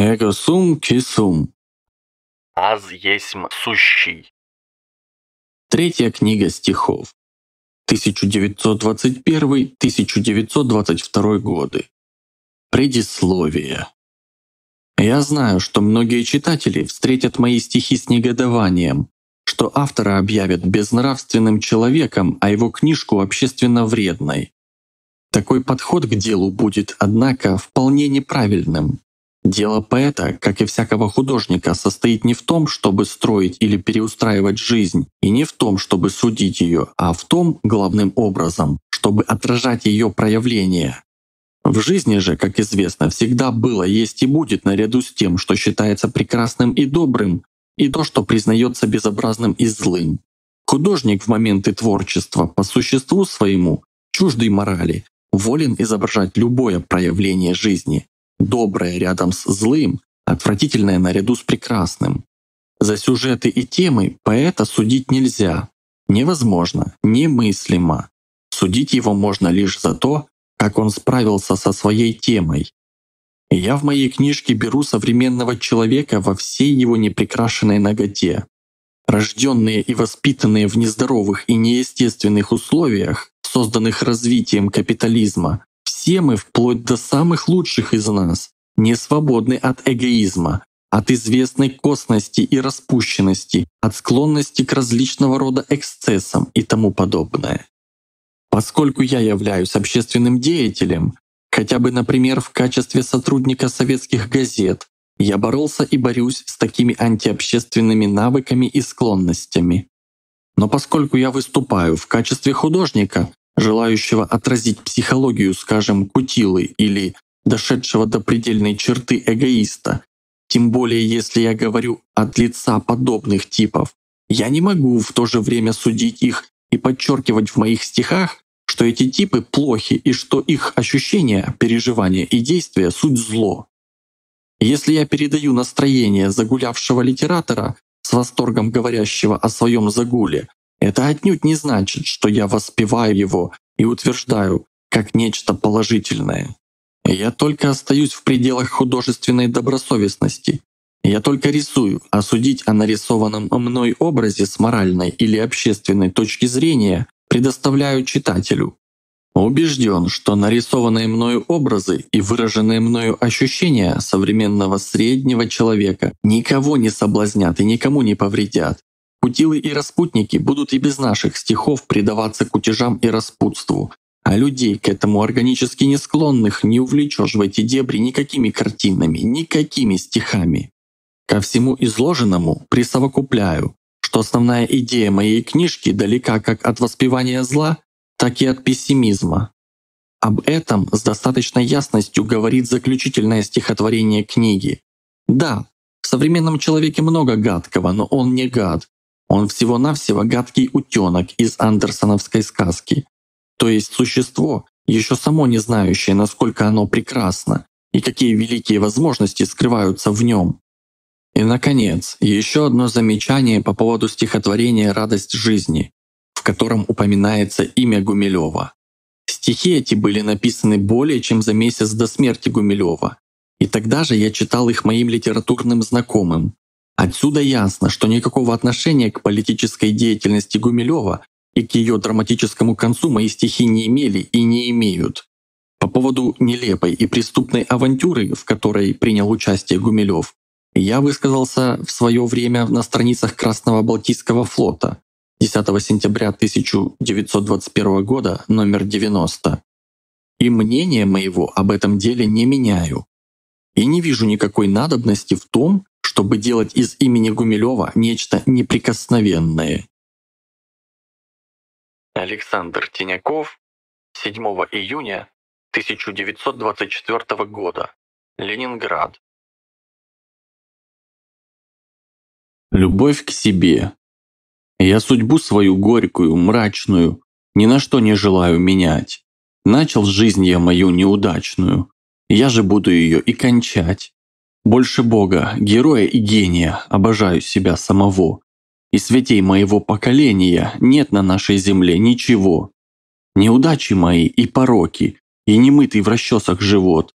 Эго сум кисум. Аз есмь сущий. Третья книга стихов. 1921-1922 годы. Предисловие. Я знаю, что многие читатели встретят мои стихи с негодованием, что автора объявят безнравственным человеком, а его книжку общественно вредной. Такой подход к делу будет, однако, вполне неправильным. Дело поэта, как и всякого художника, состоит не в том, чтобы строить или переустраивать жизнь, и не в том, чтобы судить ее, а в том, главным образом, чтобы отражать ее проявления. В жизни же, как известно, всегда было, есть и будет наряду с тем, что считается прекрасным и добрым, и то, что признается безобразным и злым. Художник в моменты творчества по существу своему, чуждой морали, волен изображать любое проявление жизни, доброе рядом с злым, отвратительное наряду с прекрасным. За сюжеты и темы поэта судить нельзя. Невозможно, немыслимо. Судить его можно лишь за то, как он справился со своей темой. Я в моей книжке беру современного человека во всей его непрекрашенной ноготе. Рожденные и воспитанные в нездоровых и неестественных условиях, созданных развитием капитализма, все мы, вплоть до самых лучших из нас, не свободны от эгоизма, от известной косности и распущенности, от склонности к различного рода эксцессам и тому подобное. Поскольку я являюсь общественным деятелем, хотя бы, например, в качестве сотрудника советских газет, я боролся и борюсь с такими антиобщественными навыками и склонностями. Но поскольку я выступаю в качестве художника, желающего отразить психологию, скажем, кутилы или дошедшего до предельной черты эгоиста, тем более если я говорю от лица подобных типов, я не могу в то же время судить их и подчеркивать в моих стихах, что эти типы плохи и что их ощущения, переживания и действия — суть зло. Если я передаю настроение загулявшего литератора с восторгом говорящего о своем загуле, это отнюдь не значит, что я воспеваю его и утверждаю как нечто положительное. Я только остаюсь в пределах художественной добросовестности. Я только рисую, а судить о нарисованном мной образе с моральной или общественной точки зрения предоставляю читателю. Убежден, что нарисованные мною образы и выраженные мною ощущения современного среднего человека никого не соблазнят и никому не повредят. Кутилы и распутники будут и без наших стихов предаваться кутежам и распутству, а людей к этому органически не склонных не увлечешь в эти дебри никакими картинами, никакими стихами. Ко всему изложенному присовокупляю, что основная идея моей книжки далека как от воспевания зла, так и от пессимизма. Об этом с достаточной ясностью говорит заключительное стихотворение книги. Да, в современном человеке много гадкого, но он не гад, он всего-навсего гадкий утенок из андерсоновской сказки. То есть существо, еще само не знающее, насколько оно прекрасно и какие великие возможности скрываются в нем. И, наконец, еще одно замечание по поводу стихотворения «Радость жизни», в котором упоминается имя Гумилева. Стихи эти были написаны более чем за месяц до смерти Гумилева, и тогда же я читал их моим литературным знакомым, Отсюда ясно, что никакого отношения к политической деятельности Гумилева и к ее драматическому концу мои стихи не имели и не имеют. По поводу нелепой и преступной авантюры, в которой принял участие Гумилев, я высказался в свое время на страницах Красного Балтийского флота 10 сентября 1921 года, номер 90. И мнение моего об этом деле не меняю. И не вижу никакой надобности в том, чтобы делать из имени Гумилева нечто неприкосновенное. Александр Тиняков, 7 июня 1924 года, Ленинград. Любовь к себе. Я судьбу свою горькую, мрачную, ни на что не желаю менять. Начал жизнь я мою неудачную, я же буду ее и кончать. Больше Бога, героя и гения обожаю себя самого. И святей моего поколения нет на нашей земле ничего. Неудачи мои и пороки, и немытый в расчесах живот,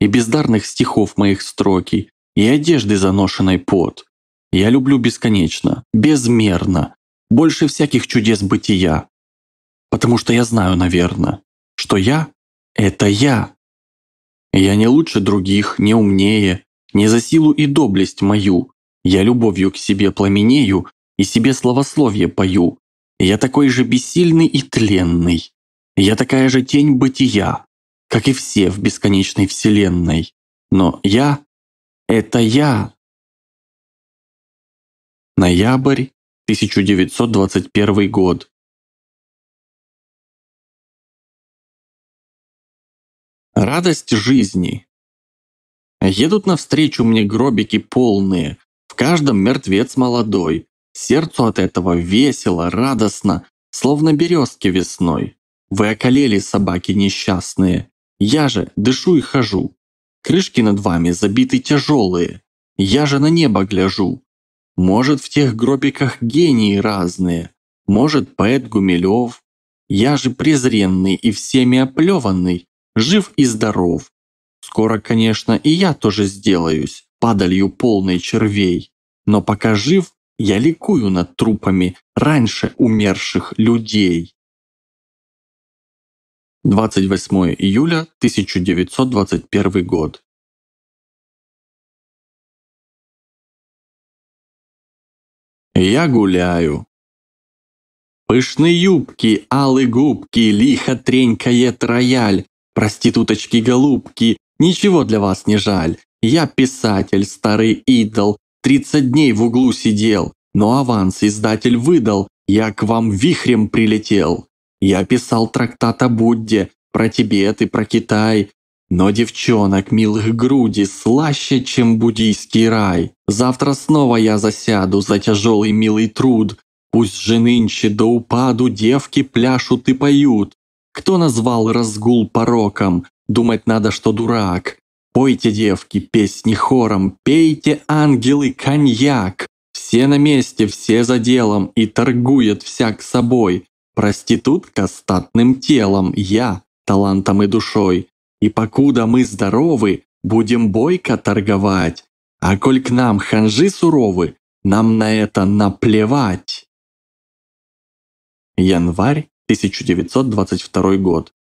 и бездарных стихов моих строки, и одежды заношенной пот. Я люблю бесконечно, безмерно, больше всяких чудес бытия. Потому что я знаю, наверное, что я — это я. Я не лучше других, не умнее, не за силу и доблесть мою. Я любовью к себе пламенею и себе словословие пою. Я такой же бессильный и тленный. Я такая же тень бытия, как и все в бесконечной вселенной. Но я — это я. Ноябрь 1921 год. Радость жизни. Едут навстречу мне гробики полные, в каждом мертвец молодой. Сердцу от этого весело, радостно, словно березки весной. Вы околели, собаки несчастные. Я же дышу и хожу. Крышки над вами забиты тяжелые. Я же на небо гляжу. Может, в тех гробиках гении разные. Может, поэт Гумилев. Я же презренный и всеми оплеванный, жив и здоров. Скоро, конечно, и я тоже сделаюсь, падалью полной червей. Но пока жив, я ликую над трупами раньше умерших людей. 28 июля 1921 год. Я гуляю. Пышные юбки, алые губки, лихо тренькает рояль. Проституточки-голубки, ничего для вас не жаль. Я писатель, старый идол, тридцать дней в углу сидел, но аванс издатель выдал, я к вам вихрем прилетел. Я писал трактат о Будде, про Тибет и про Китай, но девчонок милых груди слаще, чем буддийский рай. Завтра снова я засяду за тяжелый милый труд. Пусть же нынче до упаду девки пляшут и поют. Кто назвал разгул пороком? Думать надо, что дурак. Пойте, девки, песни хором, пейте, ангелы, коньяк. Все на месте, все за делом, и торгует всяк собой. Проститутка статным телом, я талантом и душой. И покуда мы здоровы, будем бойко торговать. А коль к нам ханжи суровы, нам на это наплевать. Январь 1922 год.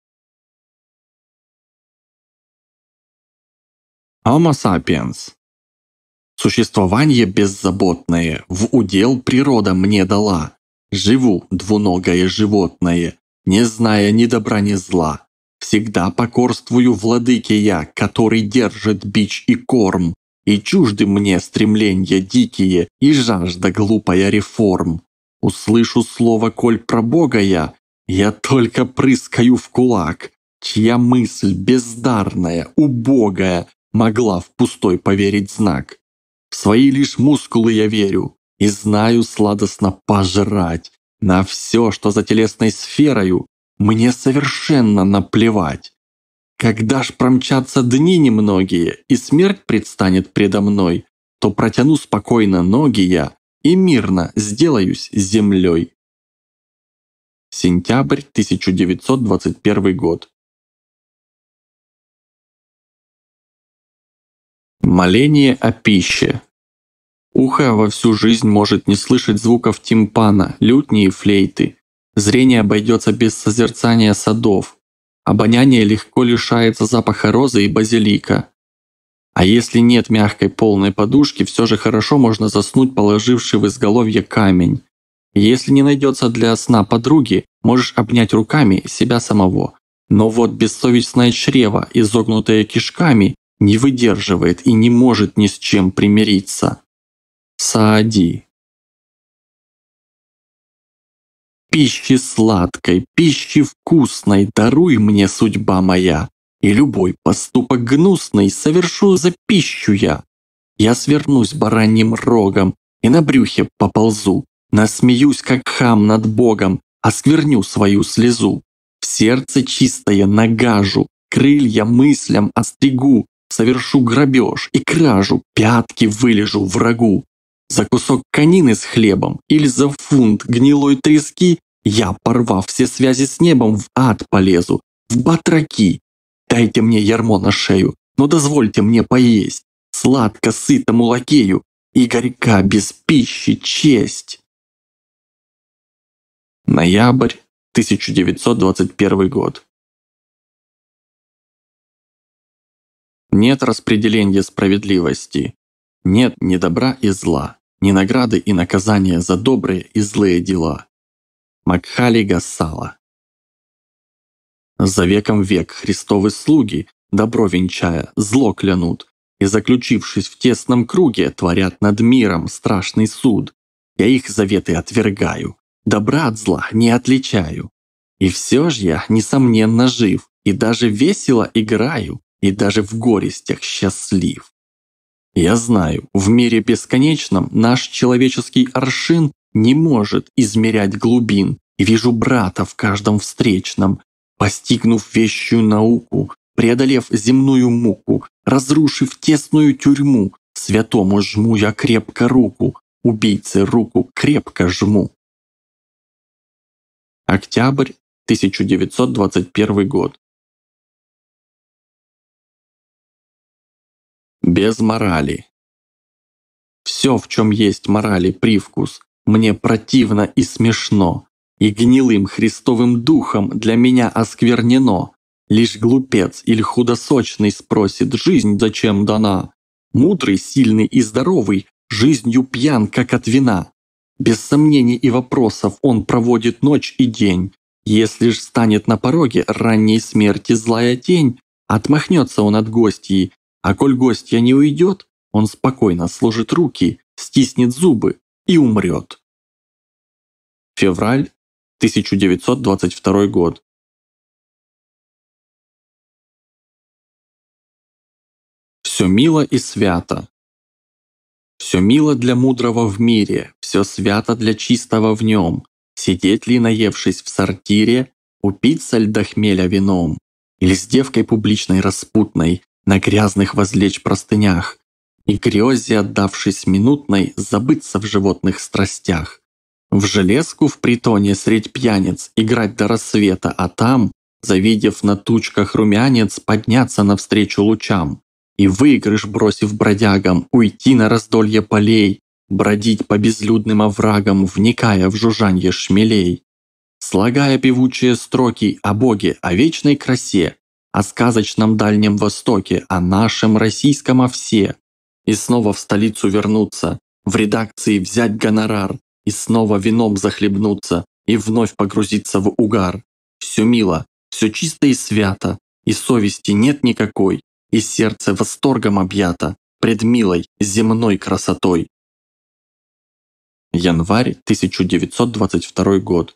Homo sapiens. Существование беззаботное, в удел природа мне дала. Живу, двуногое животное, не зная ни добра, ни зла. Всегда покорствую владыке я, который держит бич и корм, и чужды мне стремления дикие и жажда глупая реформ. Услышу слово «коль про Бога я», я только прыскаю в кулак, чья мысль бездарная, убогая, могла в пустой поверить знак. В свои лишь мускулы я верю и знаю сладостно пожрать на все, что за телесной сферою мне совершенно наплевать. Когда ж промчатся дни немногие, и смерть предстанет предо мной, то протяну спокойно ноги я и мирно сделаюсь землей. Сентябрь 1921 год. Моление о пище. Ухо во всю жизнь может не слышать звуков тимпана, лютни и флейты, Зрение обойдется без созерцания садов. Обоняние легко лишается запаха розы и базилика. А если нет мягкой полной подушки, все же хорошо можно заснуть, положивший в изголовье камень. Если не найдется для сна подруги, можешь обнять руками себя самого. Но вот бессовестное чрево, изогнутое кишками, не выдерживает и не может ни с чем примириться. Саади Пищи сладкой, пищи вкусной даруй мне судьба моя, и любой поступок гнусный совершу за пищу я. Я свернусь бараньим рогом и на брюхе поползу, насмеюсь, как хам над Богом, оскверню свою слезу. В сердце чистое нагажу, крылья мыслям остригу, совершу грабеж и кражу, пятки вылежу врагу. За кусок конины с хлебом или за фунт гнилой трески я, порвав все связи с небом, в ад полезу, в батраки. Дайте мне ярмо на шею, но дозвольте мне поесть. сладко сытому лакею, и горька без пищи честь. Ноябрь 1921 год. Нет распределения справедливости, нет ни добра и зла, ни награды и наказания за добрые и злые дела. Макхали Гасала За веком век Христовы слуги, добро венчая, зло клянут, и, заключившись в тесном круге, творят над миром страшный суд. Я их заветы отвергаю, добра от зла не отличаю. И все же я, несомненно, жив, и даже весело играю, и даже в горестях счастлив. Я знаю, в мире бесконечном наш человеческий аршин не может измерять глубин, и вижу брата в каждом встречном, постигнув вещую науку, преодолев земную муку, разрушив тесную тюрьму, святому жму я крепко руку, убийце руку крепко жму. Октябрь 1921 год. Без морали. Все, в чем есть морали привкус, мне противно и смешно, и гнилым христовым духом для меня осквернено. Лишь глупец или худосочный спросит, жизнь зачем дана? Мудрый, сильный и здоровый, жизнью пьян, как от вина. Без сомнений и вопросов он проводит ночь и день. Если ж станет на пороге ранней смерти злая тень, отмахнется он от гостьи, а коль гостья не уйдет, он спокойно сложит руки, стиснет зубы и умрет. Февраль 1922 год. Все мило и свято. Все мило для мудрого в мире, все свято для чистого в нем. Сидеть ли, наевшись в сортире, упиться ль вином, или с девкой публичной распутной на грязных возлечь простынях, и грезе, отдавшись минутной, забыться в животных страстях. В железку в притоне средь пьяниц играть до рассвета, а там, завидев на тучках румянец, подняться навстречу лучам и выигрыш, бросив бродягам, уйти на раздолье полей, бродить по безлюдным оврагам, вникая в жужжанье шмелей. Слагая певучие строки о Боге, о вечной красе, о сказочном Дальнем Востоке, о нашем российском овсе, и снова в столицу вернуться, в редакции взять гонорар, и снова вином захлебнуться, и вновь погрузиться в угар. Все мило, все чисто и свято, и совести нет никакой, и сердце восторгом объято пред милой земной красотой. Январь 1922 год.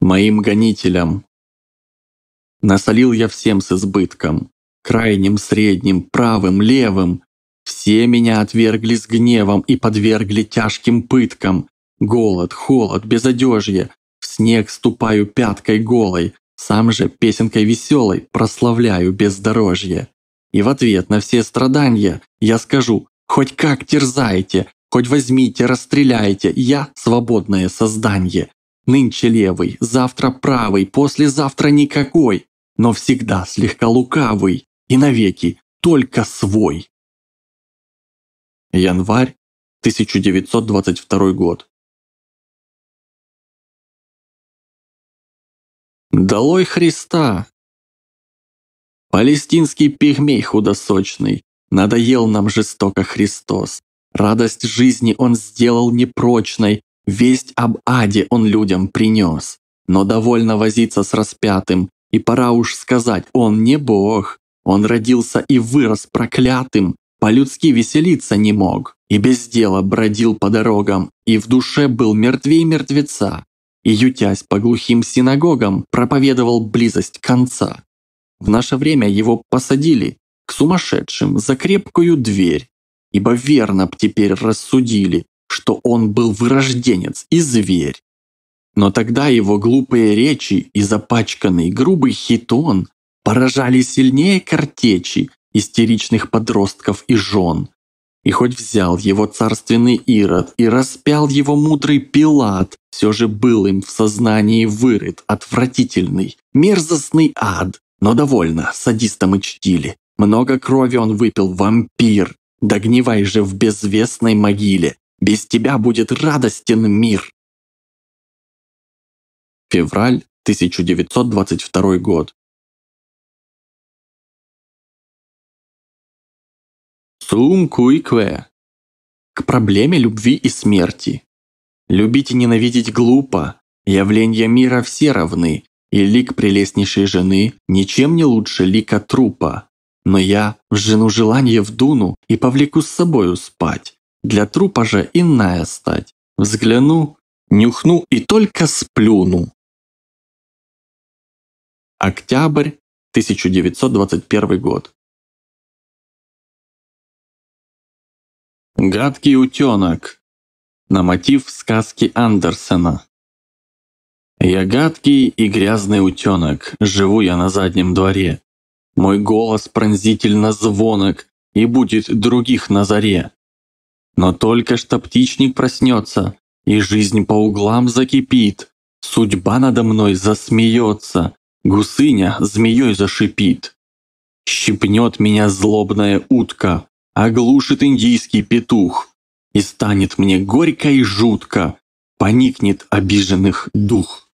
Моим гонителям. Насолил я всем с избытком, крайним, средним, правым, левым. Все меня отвергли с гневом и подвергли тяжким пыткам. Голод, холод, безодежье. В снег ступаю пяткой голой, сам же песенкой веселой прославляю бездорожье. И в ответ на все страдания я скажу, хоть как терзайте, хоть возьмите, расстреляйте, я свободное создание. Нынче левый, завтра правый, послезавтра никакой, но всегда слегка лукавый и навеки только свой. Январь 1922 год. Долой Христа! Палестинский пигмей худосочный, надоел нам жестоко Христос. Радость жизни он сделал непрочной, весть об аде он людям принес. Но довольно возиться с распятым, и пора уж сказать, он не Бог. Он родился и вырос проклятым, по-людски веселиться не мог, и без дела бродил по дорогам, и в душе был мертвей мертвеца и, ютясь по глухим синагогам, проповедовал близость конца. В наше время его посадили к сумасшедшим за крепкую дверь, ибо верно б теперь рассудили, что он был вырожденец и зверь. Но тогда его глупые речи и запачканный грубый хитон поражали сильнее картечи истеричных подростков и жен, и хоть взял его царственный Ирод и распял его мудрый Пилат, все же был им в сознании вырыт отвратительный, мерзостный ад, Но довольно, садиста мы чтили. Много крови он выпил, вампир. Догнивай же в безвестной могиле. Без тебя будет радостен мир. Февраль 1922 год. Сум куикве. К проблеме любви и смерти. Любить и ненавидеть глупо. Явления мира все равны, и лик прелестнейшей жены ничем не лучше лика трупа. Но я в жену желание вдуну и повлеку с собою спать. Для трупа же иная стать. Взгляну, нюхну и только сплюну. Октябрь 1921 год. Гадкий утенок. На мотив сказки Андерсена. Я гадкий и грязный утенок, живу я на заднем дворе. Мой голос пронзительно звонок, и будет других на заре. Но только что птичник проснется, и жизнь по углам закипит, судьба надо мной засмеется, гусыня змеей зашипит. Щипнет меня злобная утка, оглушит индийский петух, и станет мне горько и жутко, поникнет обиженных дух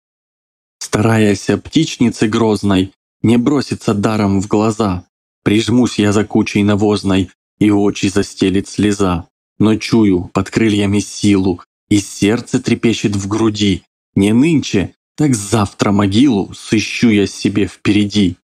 стараясь птичнице грозной не броситься даром в глаза. Прижмусь я за кучей навозной, и очи застелит слеза. Но чую под крыльями силу, и сердце трепещет в груди. Не нынче, так завтра могилу сыщу я себе впереди.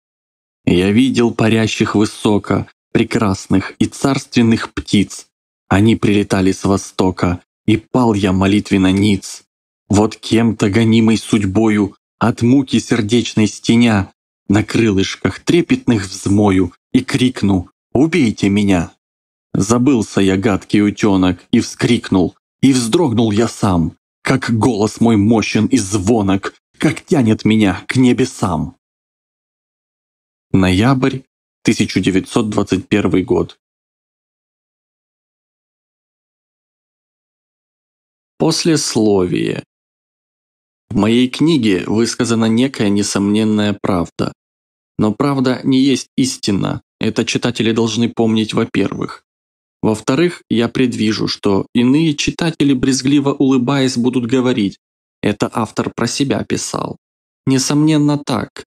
Я видел парящих высоко, прекрасных и царственных птиц. Они прилетали с востока, и пал я молитвенно ниц. Вот кем-то гонимой судьбою от муки сердечной стеня, на крылышках трепетных взмою и крикну «Убейте меня!». Забылся я, гадкий утенок, и вскрикнул, и вздрогнул я сам, как голос мой мощен и звонок, как тянет меня к небесам. Ноябрь 1921 год. Послесловие. В моей книге высказана некая несомненная правда. Но правда не есть истина, это читатели должны помнить во-первых. Во-вторых, я предвижу, что иные читатели, брезгливо улыбаясь, будут говорить «это автор про себя писал». Несомненно так.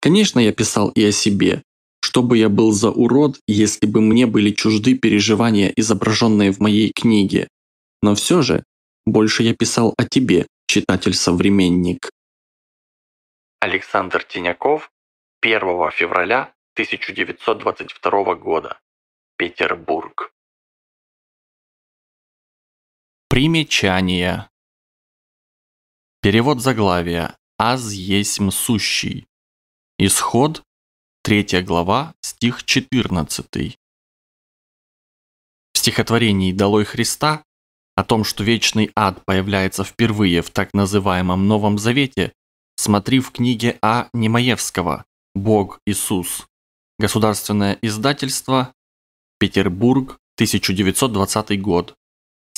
Конечно, я писал и о себе. Что бы я был за урод, если бы мне были чужды переживания, изображенные в моей книге. Но все же, больше я писал о тебе, читатель-современник. Александр Тиняков 1 февраля 1922 года. Петербург. Примечание. Перевод заглавия «Аз есмь сущий». Исход, 3 глава, стих 14. В стихотворении «Долой Христа» О том, что вечный ад появляется впервые в так называемом Новом Завете, смотри в книге А. Немаевского «Бог Иисус». Государственное издательство, Петербург, 1920 год.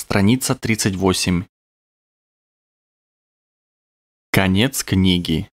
Страница 38. Конец книги.